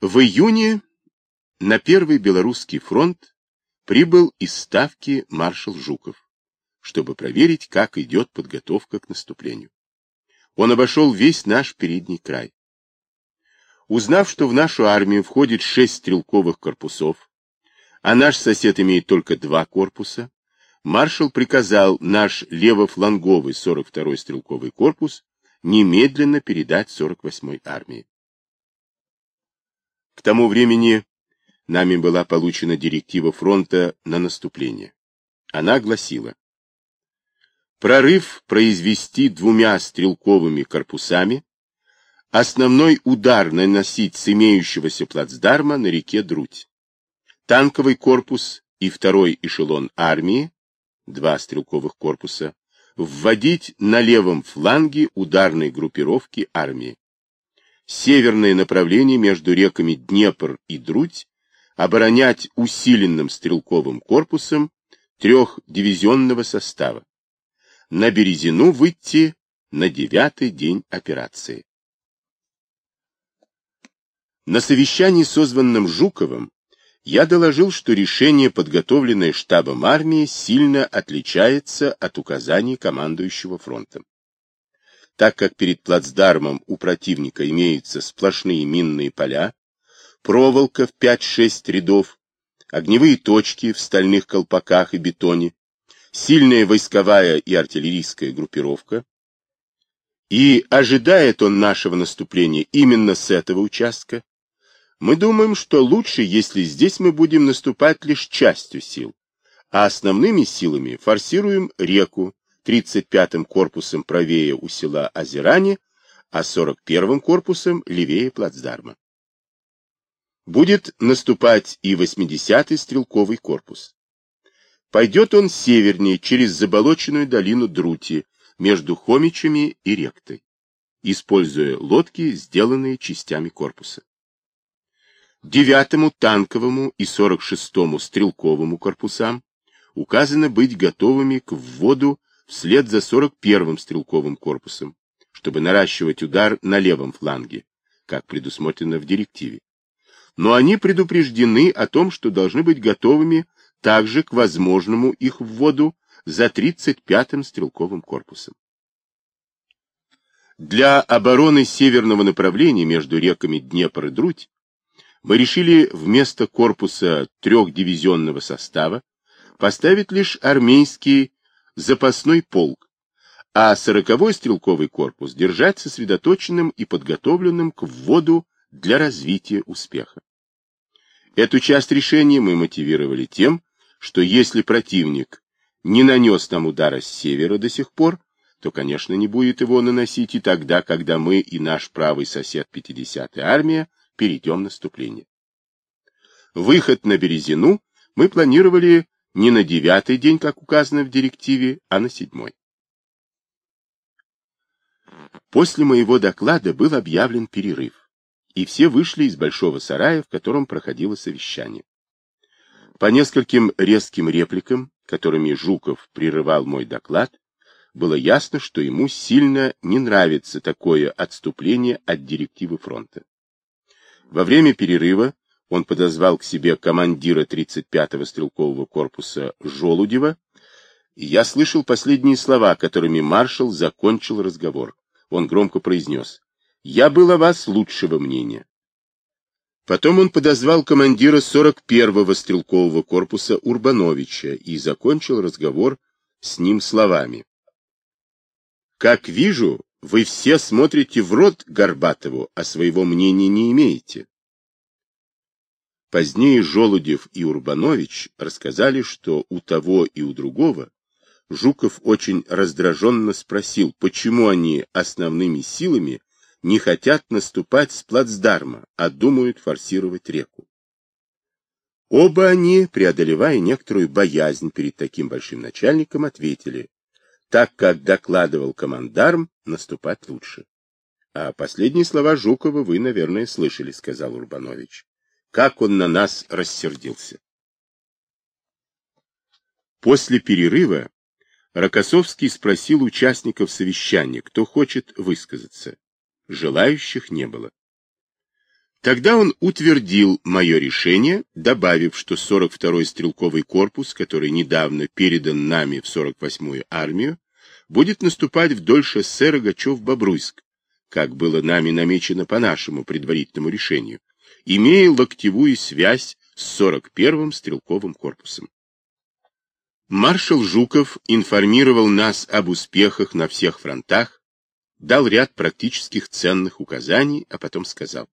В июне на Первый Белорусский фронт прибыл из Ставки маршал Жуков, чтобы проверить, как идет подготовка к наступлению. Он обошел весь наш передний край. Узнав, что в нашу армию входит шесть стрелковых корпусов, а наш сосед имеет только два корпуса, маршал приказал наш левофланговый 42-й стрелковый корпус немедленно передать 48-й армии. К тому времени нами была получена директива фронта на наступление. Она гласила прорыв произвести двумя стрелковыми корпусами, основной удар наносить с имеющегося плацдарма на реке Друдь, танковый корпус и второй эшелон армии, два стрелковых корпуса, вводить на левом фланге ударной группировки армии, северное направление между реками Днепр и Друдь оборонять усиленным стрелковым корпусом трехдивизионного состава. На Березину выйти на девятый день операции. На совещании, созванном Жуковым, я доложил, что решение, подготовленное штабом армии, сильно отличается от указаний командующего фронтом так как перед плацдармом у противника имеются сплошные минные поля, проволока в 5-6 рядов, огневые точки в стальных колпаках и бетоне, сильная войсковая и артиллерийская группировка, и ожидает он нашего наступления именно с этого участка, мы думаем, что лучше, если здесь мы будем наступать лишь частью сил, а основными силами форсируем реку, 35-м корпусом правее у села Озеране, а 41-м корпусом левее плацдарма. Будет наступать и 80-й стрелковый корпус. Пойдет он севернее, через заболоченную долину Друти, между Хомичами и Ректой, используя лодки, сделанные частями корпуса. Девятому танковому и 46-му стрелковому корпусам указано быть готовыми к вводу вслед за 41-м стрелковым корпусом, чтобы наращивать удар на левом фланге, как предусмотрено в директиве. Но они предупреждены о том, что должны быть готовыми также к возможному их вводу за 35-м стрелковым корпусом. Для обороны северного направления между реками Днепр и Друдь мы решили вместо корпуса трехдивизионного состава поставить лишь армейский запасной полк, а сороковой стрелковый корпус держать сосредоточенным и подготовленным к вводу для развития успеха. Эту часть решения мы мотивировали тем, что если противник не нанес нам удара с севера до сих пор, то, конечно, не будет его наносить и тогда, когда мы и наш правый сосед 50-я армия перейдем наступление. Выход на Березину мы планировали не на девятый день, как указано в директиве, а на седьмой. После моего доклада был объявлен перерыв, и все вышли из большого сарая, в котором проходило совещание. По нескольким резким репликам, которыми Жуков прерывал мой доклад, было ясно, что ему сильно не нравится такое отступление от директивы фронта. Во время перерыва он подозвал к себе командира 35-го стрелкового корпуса Жолудева, и я слышал последние слова, которыми маршал закончил разговор. Он громко произнес, «Я был о вас лучшего мнения». Потом он подозвал командира 41-го стрелкового корпуса Урбановича и закончил разговор с ним словами. «Как вижу, вы все смотрите в рот Горбатову, а своего мнения не имеете. Позднее Желудев и Урбанович рассказали, что у того и у другого Жуков очень раздраженно спросил, почему они основными силами не хотят наступать с плацдарма, а думают форсировать реку. Оба они, преодолевая некоторую боязнь перед таким большим начальником, ответили, так как докладывал командарм, наступать лучше. А последние слова Жукова вы, наверное, слышали, сказал Урбанович как он на нас рассердился. После перерыва Рокоссовский спросил участников совещания, кто хочет высказаться. Желающих не было. Тогда он утвердил мое решение, добавив, что 42-й стрелковый корпус, который недавно передан нами в 48-ю армию, будет наступать вдоль шоссе Рогачев-Бобруйск, как было нами намечено по нашему предварительному решению, имея локтевую связь с 41-м стрелковым корпусом. Маршал Жуков информировал нас об успехах на всех фронтах, дал ряд практических ценных указаний, а потом сказал.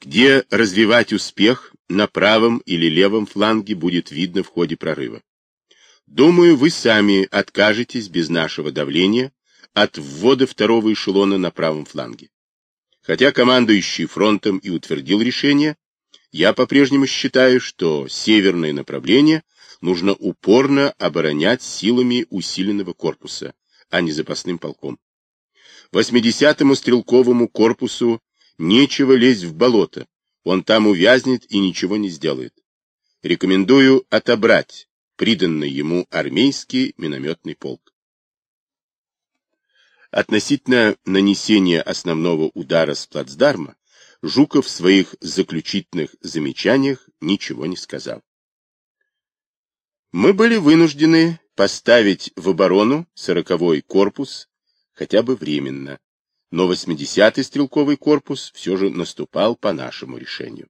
Где развивать успех на правом или левом фланге будет видно в ходе прорыва. Думаю, вы сами откажетесь без нашего давления от ввода второго эшелона на правом фланге. Хотя командующий фронтом и утвердил решение, я по-прежнему считаю, что северное направление нужно упорно оборонять силами усиленного корпуса, а не запасным полком. 80-му стрелковому корпусу Нечего лезть в болото. Он там увязнет и ничего не сделает. Рекомендую отобрать приданный ему армейский минометный полк. Относительно нанесения основного удара с плацдарма Жуков в своих заключительных замечаниях ничего не сказал. Мы были вынуждены поставить в оборону сороковой корпус хотя бы временно, но 80-й стрелковый корпус все же наступал по нашему решению.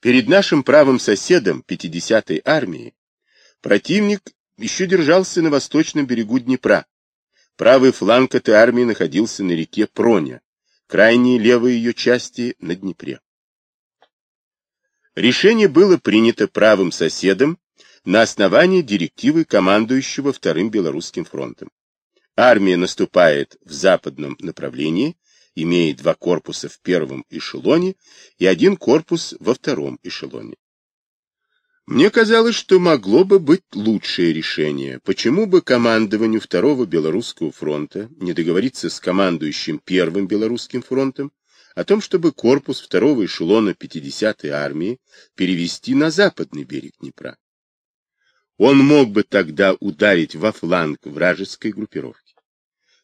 Перед нашим правым соседом 50-й армии противник еще держался на восточном берегу Днепра. Правый фланг этой армии находился на реке Проня, крайние левые ее части на Днепре. Решение было принято правым соседом на основании директивы командующего Вторым Белорусским фронтом. Армия наступает в западном направлении, имея два корпуса в первом эшелоне и один корпус во втором эшелоне. Мне казалось, что могло бы быть лучшее решение. Почему бы командованию Второго Белорусского фронта не договориться с командующим Первым Белорусским фронтом о том, чтобы корпус второго эшелона 50-й армии перевести на западный берег Днепра? Он мог бы тогда ударить во фланг вражеской группировки.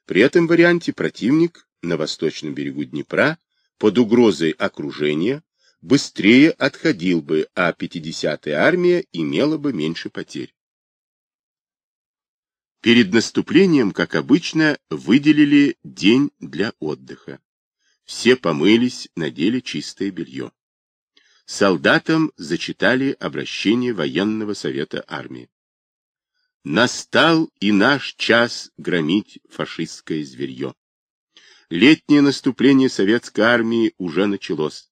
При этом варианте противник на восточном берегу Днепра под угрозой окружения быстрее отходил бы, а 50-я армия имела бы меньше потерь. Перед наступлением, как обычно, выделили день для отдыха. Все помылись, надели чистое белье. Солдатам зачитали обращение военного совета армии. Настал и наш час громить фашистское зверье. Летнее наступление советской армии уже началось.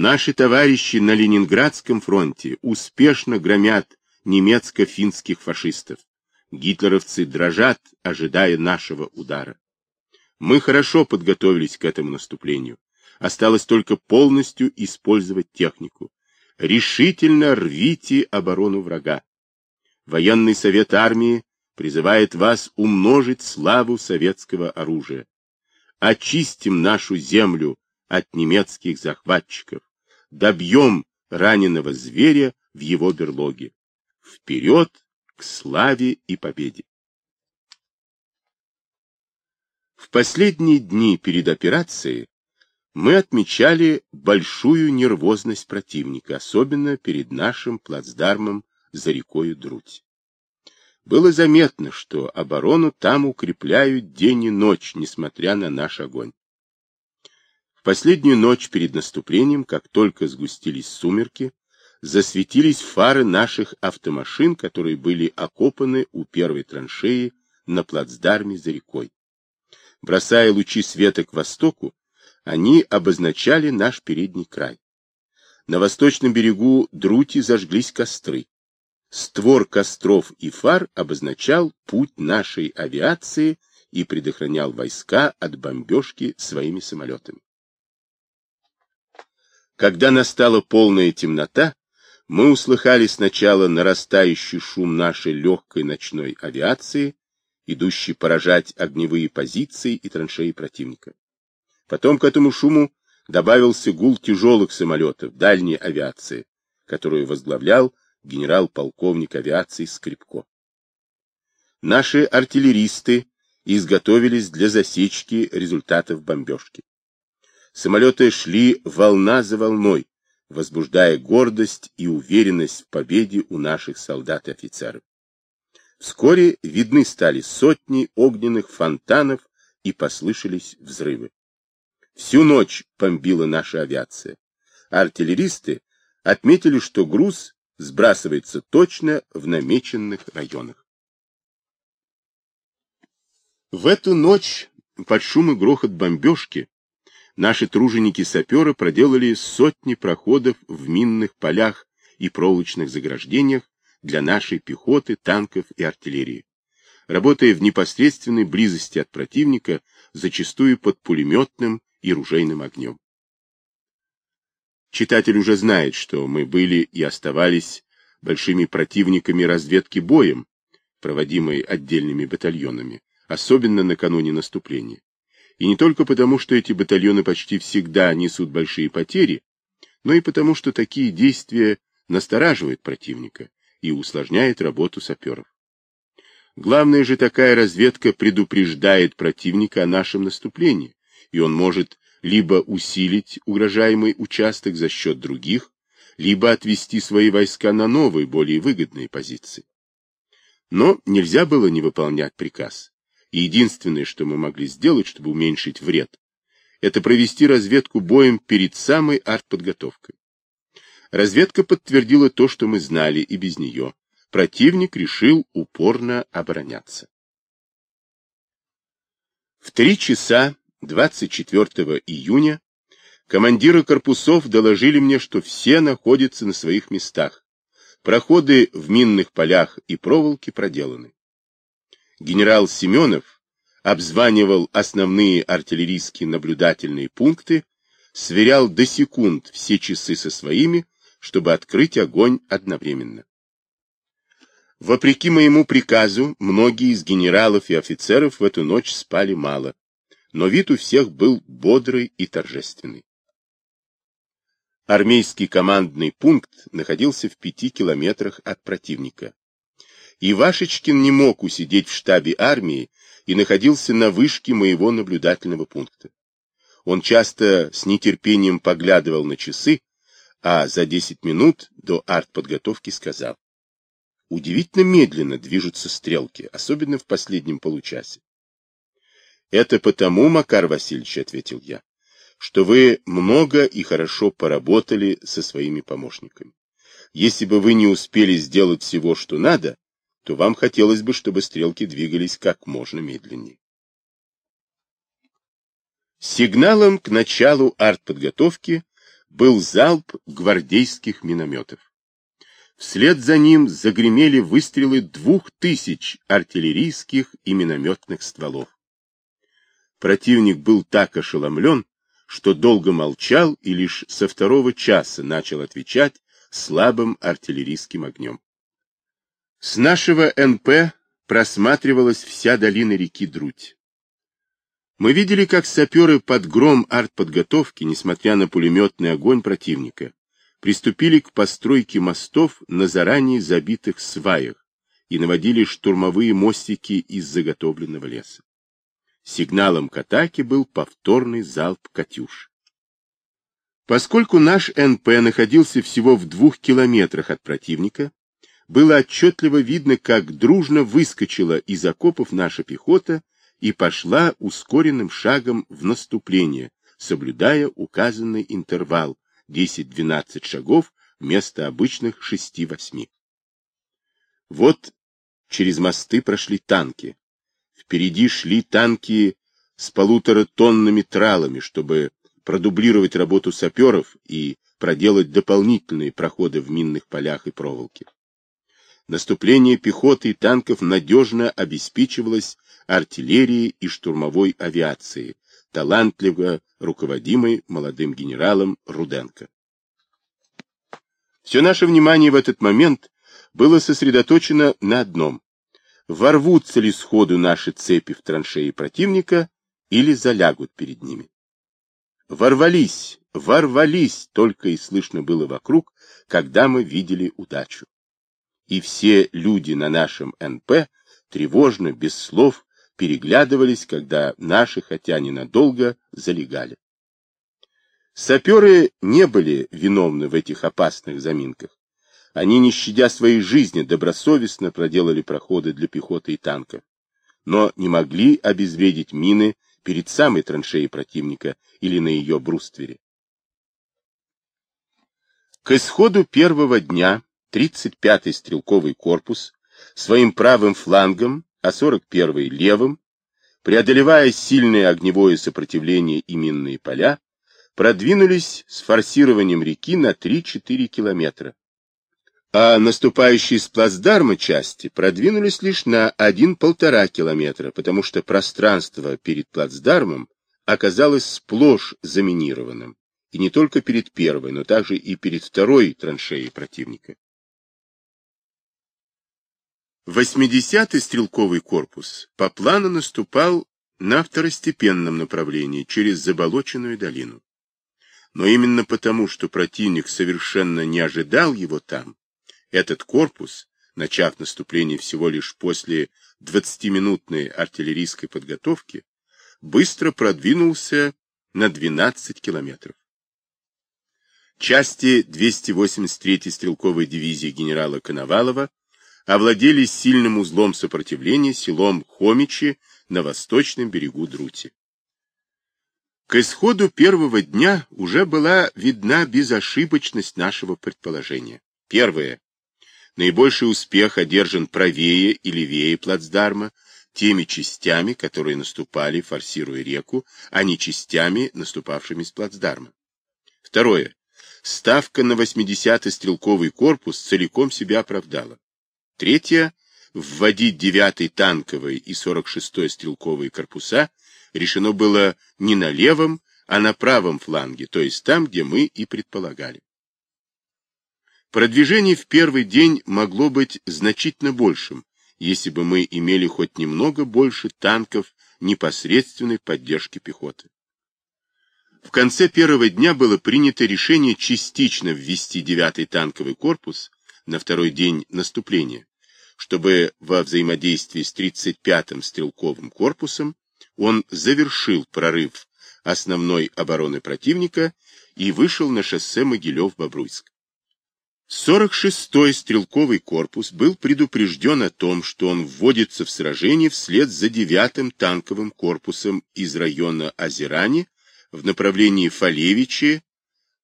Наши товарищи на Ленинградском фронте успешно громят немецко-финских фашистов. Гитлеровцы дрожат, ожидая нашего удара. Мы хорошо подготовились к этому наступлению. Осталось только полностью использовать технику. Решительно рвите оборону врага. Военный совет армии призывает вас умножить славу советского оружия. Очистим нашу землю от немецких захватчиков. Добьем раненого зверя в его берлоге. Вперед к славе и победе! В последние дни перед операцией мы отмечали большую нервозность противника, особенно перед нашим плацдармом за рекою Друдь. Было заметно, что оборону там укрепляют день и ночь, несмотря на наш огонь. В последнюю ночь перед наступлением, как только сгустились сумерки, засветились фары наших автомашин, которые были окопаны у первой траншеи на плацдарме за рекой. Бросая лучи света к востоку, они обозначали наш передний край. На восточном берегу Друти зажглись костры. Створ костров и фар обозначал путь нашей авиации и предохранял войска от бомбежки своими самолетами. Когда настала полная темнота, мы услыхали сначала нарастающий шум нашей легкой ночной авиации, идущей поражать огневые позиции и траншеи противника. Потом к этому шуму добавился гул тяжелых самолетов дальней авиации, которую возглавлял генерал-полковник авиации Скрипко. Наши артиллеристы изготовились для засечки результатов бомбежки. Самолеты шли волна за волной, возбуждая гордость и уверенность в победе у наших солдат и офицеров. Вскоре видны стали сотни огненных фонтанов и послышались взрывы. Всю ночь бомбила наша авиация. Артиллеристы отметили, что груз сбрасывается точно в намеченных районах. В эту ночь под шум и грохот бомбежки наши труженики-саперы проделали сотни проходов в минных полях и проволочных заграждениях для нашей пехоты, танков и артиллерии, работая в непосредственной близости от противника, зачастую под пулеметным и ружейным огнем. Читатель уже знает, что мы были и оставались большими противниками разведки боем, проводимой отдельными батальонами, особенно накануне наступления. И не только потому, что эти батальоны почти всегда несут большие потери, но и потому, что такие действия настораживают противника и усложняют работу саперов. Главное же такая разведка предупреждает противника о нашем наступлении, и он может либо усилить угрожаемый участок за счет других, либо отвести свои войска на новые, более выгодные позиции. Но нельзя было не выполнять приказ. И единственное, что мы могли сделать, чтобы уменьшить вред, это провести разведку боем перед самой артподготовкой. Разведка подтвердила то, что мы знали и без нее. Противник решил упорно обороняться. В три часа 24 июня командиры корпусов доложили мне, что все находятся на своих местах. Проходы в минных полях и проволоки проделаны. Генерал Семенов обзванивал основные артиллерийские наблюдательные пункты, сверял до секунд все часы со своими, чтобы открыть огонь одновременно. Вопреки моему приказу, многие из генералов и офицеров в эту ночь спали мало но вид у всех был бодрый и торжественный. Армейский командный пункт находился в пяти километрах от противника. Ивашечкин не мог усидеть в штабе армии и находился на вышке моего наблюдательного пункта. Он часто с нетерпением поглядывал на часы, а за 10 минут до артподготовки сказал. Удивительно медленно движутся стрелки, особенно в последнем получасе. Это потому, Макар Васильевич, ответил я, что вы много и хорошо поработали со своими помощниками. Если бы вы не успели сделать всего, что надо, то вам хотелось бы, чтобы стрелки двигались как можно медленнее. Сигналом к началу артподготовки был залп гвардейских минометов. Вслед за ним загремели выстрелы двух тысяч артиллерийских и минометных стволов. Противник был так ошеломлен, что долго молчал и лишь со второго часа начал отвечать слабым артиллерийским огнем. С нашего НП просматривалась вся долина реки Друдь. Мы видели, как саперы под гром артподготовки, несмотря на пулеметный огонь противника, приступили к постройке мостов на заранее забитых сваях и наводили штурмовые мостики из заготовленного леса. Сигналом к атаке был повторный залп «Катюш». Поскольку наш НП находился всего в двух километрах от противника, было отчетливо видно, как дружно выскочила из окопов наша пехота и пошла ускоренным шагом в наступление, соблюдая указанный интервал 10-12 шагов вместо обычных 6-8. Вот через мосты прошли танки, Впереди шли танки с полутора тоннами тралами, чтобы продублировать работу саперов и проделать дополнительные проходы в минных полях и проволоке. Наступление пехоты и танков надежно обеспечивалось артиллерией и штурмовой авиацией, талантливо руководимой молодым генералом Руденко. Все наше внимание в этот момент было сосредоточено на одном ворвутся ли сходу наши цепи в траншеи противника или залягут перед ними. Ворвались, ворвались, только и слышно было вокруг, когда мы видели удачу. И все люди на нашем НП тревожно, без слов, переглядывались, когда наши, хотя ненадолго, залегали. Саперы не были виновны в этих опасных заминках. Они, не щадя своей жизни, добросовестно проделали проходы для пехоты и танков, но не могли обезвредить мины перед самой траншеей противника или на ее бруствере. К исходу первого дня 35-й стрелковый корпус своим правым флангом, а 41-й левым, преодолевая сильное огневое сопротивление и минные поля, продвинулись с форсированием реки на 3-4 километра, а наступающие с плацдарма части продвинулись лишь на 1-1,5 километра, потому что пространство перед плацдармом оказалось сплошь заминированным, и не только перед первой, но также и перед второй траншеей противника. 80-й стрелковый корпус по плану наступал на второстепенном направлении через заболоченную долину. Но именно потому, что противник совершенно не ожидал его там, этот корпус, начав наступление всего лишь после 20-минутной артиллерийской подготовки, быстро продвинулся на 12 километров. Части 283-й стрелковой дивизии генерала Коновалова овладели сильным узлом сопротивления селом Хомичи на восточном берегу Друти. К исходу первого дня уже была видна безошибочность нашего предположения. Первое. Наибольший успех одержан правее и левее плацдарма, теми частями, которые наступали, форсируя реку, а не частями, наступавшими с плацдарма. Второе. Ставка на 80-й стрелковый корпус целиком себя оправдала. Третье — вводить 9-й танковый и 46-й стрелковые корпуса решено было не на левом, а на правом фланге, то есть там, где мы и предполагали. Продвижение в первый день могло быть значительно большим, если бы мы имели хоть немного больше танков непосредственной поддержки пехоты. В конце первого дня было принято решение частично ввести 9-й танковый корпус на второй день наступления, чтобы во взаимодействии с 35-м стрелковым корпусом он завершил прорыв основной обороны противника и вышел на шоссе Могилев-Бобруйск. 46-й стрелковый корпус был предупрежден о том, что он вводится в сражение вслед за 9-м танковым корпусом из района Озерани в направлении Фалевичи,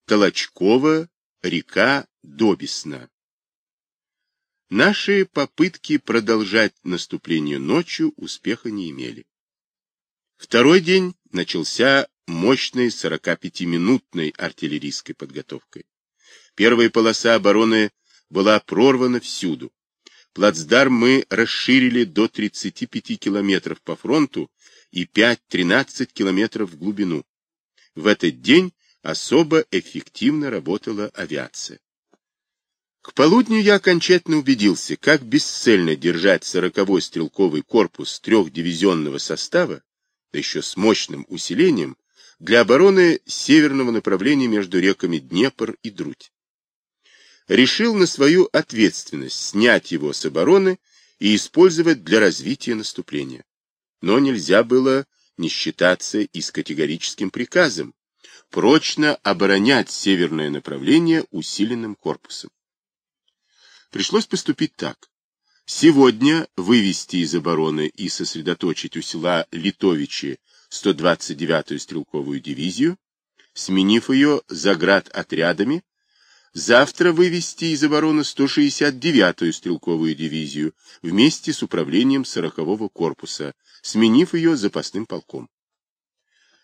Толочкова, река Добесна. Наши попытки продолжать наступление ночью успеха не имели. Второй день начался мощной 45-минутной артиллерийской подготовкой. Первая полоса обороны была прорвана всюду. Плацдарм мы расширили до 35 километров по фронту и 5-13 километров в глубину. В этот день особо эффективно работала авиация. К полудню я окончательно убедился, как бесцельно держать сороковой стрелковый корпус трехдивизионного состава, да еще с мощным усилением, для обороны северного направления между реками Днепр и Друдь. Решил на свою ответственность снять его с обороны и использовать для развития наступления. Но нельзя было не считаться и с категорическим приказом прочно оборонять северное направление усиленным корпусом. Пришлось поступить так. Сегодня вывести из обороны и сосредоточить у села Литовичи 129-ю стрелковую дивизию, сменив ее заград отрядами, завтра вывести из обороны 169-ю стрелковую дивизию вместе с управлением 40-го корпуса, сменив ее запасным полком.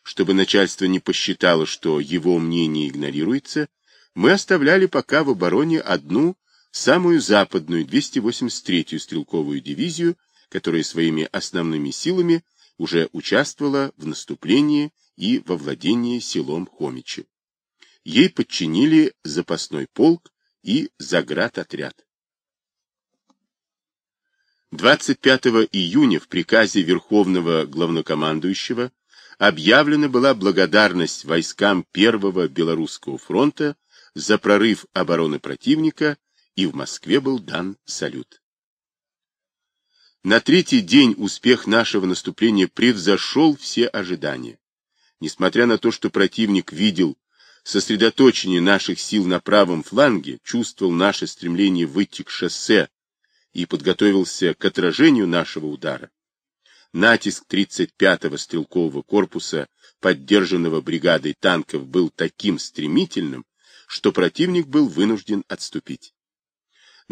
Чтобы начальство не посчитало, что его мнение игнорируется, мы оставляли пока в обороне одну самую западную 283-ю стрелковую дивизию, которая своими основными силами уже участвовала в наступлении и во владении селом Хомичи. Ей подчинили запасной полк и заградотряд. 25 июня в приказе Верховного Главнокомандующего объявлена была благодарность войскам Первого Белорусского фронта за прорыв обороны противника и в Москве был дан салют. На третий день успех нашего наступления превзошел все ожидания. Несмотря на то, что противник видел сосредоточение наших сил на правом фланге, чувствовал наше стремление выйти к шоссе и подготовился к отражению нашего удара, натиск 35-го стрелкового корпуса, поддержанного бригадой танков, был таким стремительным, что противник был вынужден отступить.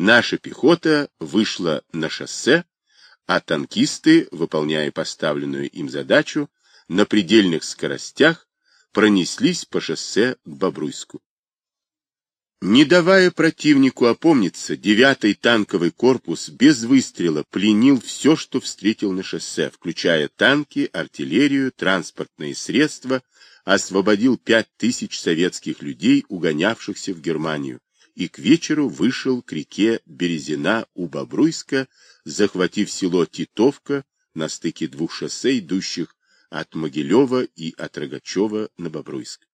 Наша пехота вышла на шоссе, а танкисты, выполняя поставленную им задачу, на предельных скоростях пронеслись по шоссе к Бобруйску. Не давая противнику опомниться, девятый танковый корпус без выстрела пленил все, что встретил на шоссе, включая танки, артиллерию, транспортные средства, освободил пять тысяч советских людей, угонявшихся в Германию, и к вечеру вышел к реке Березина у Бобруйска, захватив село Титовка на стыке двух шоссе, идущих от Могилева и от Рогачева на Бобруйск.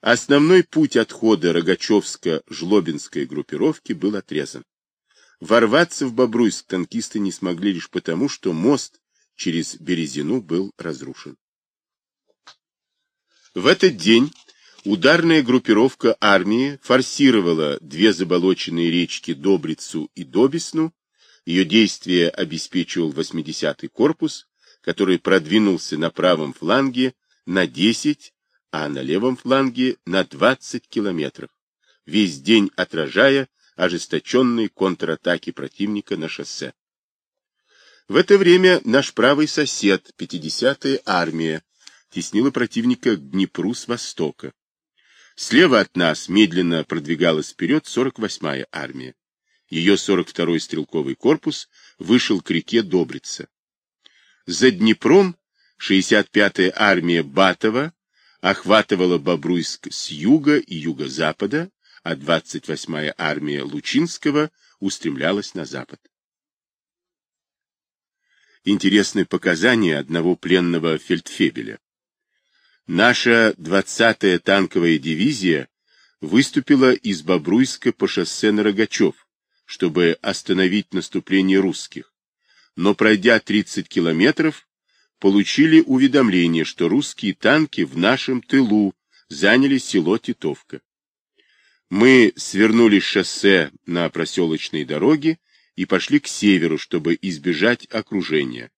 Основной путь отхода Рогачевско-Жлобинской группировки был отрезан. Ворваться в Бобруйск танкисты не смогли лишь потому, что мост через Березину был разрушен. В этот день ударная группировка армии форсировала две заболоченные речки Добрицу и Добесну. Ее действие обеспечивал 80-й корпус, который продвинулся на правом фланге на 10 а на левом фланге на 20 километров, весь день отражая ожесточенные контратаки противника на шоссе. В это время наш правый сосед, 50-я армия, теснила противника к Днепру с востока. Слева от нас медленно продвигалась вперед 48-я армия. Ее 42-й стрелковый корпус вышел к реке Добрица. За Днепром 65-я армия Батова охватывала Бобруйск с юга и юго-запада, а 28-я армия Лучинского устремлялась на запад. Интересные показания одного пленного фельдфебеля. Наша 20-я танковая дивизия выступила из Бобруйска по шоссе на Рогачев, чтобы остановить наступление русских, но пройдя 30 километров, получили уведомление, что русские танки в нашем тылу заняли село Титовка. Мы свернули шоссе на проселочные дороги и пошли к северу, чтобы избежать окружения,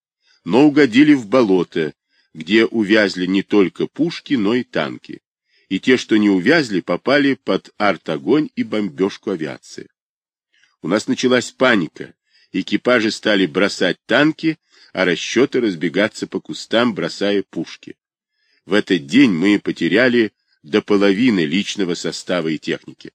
но угодили в болото, где увязли не только пушки, но и танки. И те, что не увязли, попали под артогонь и бомбежку авиации. У нас началась паника. Экипажи стали бросать танки, а расчеты разбегаться по кустам, бросая пушки. В этот день мы потеряли до половины личного состава и техники.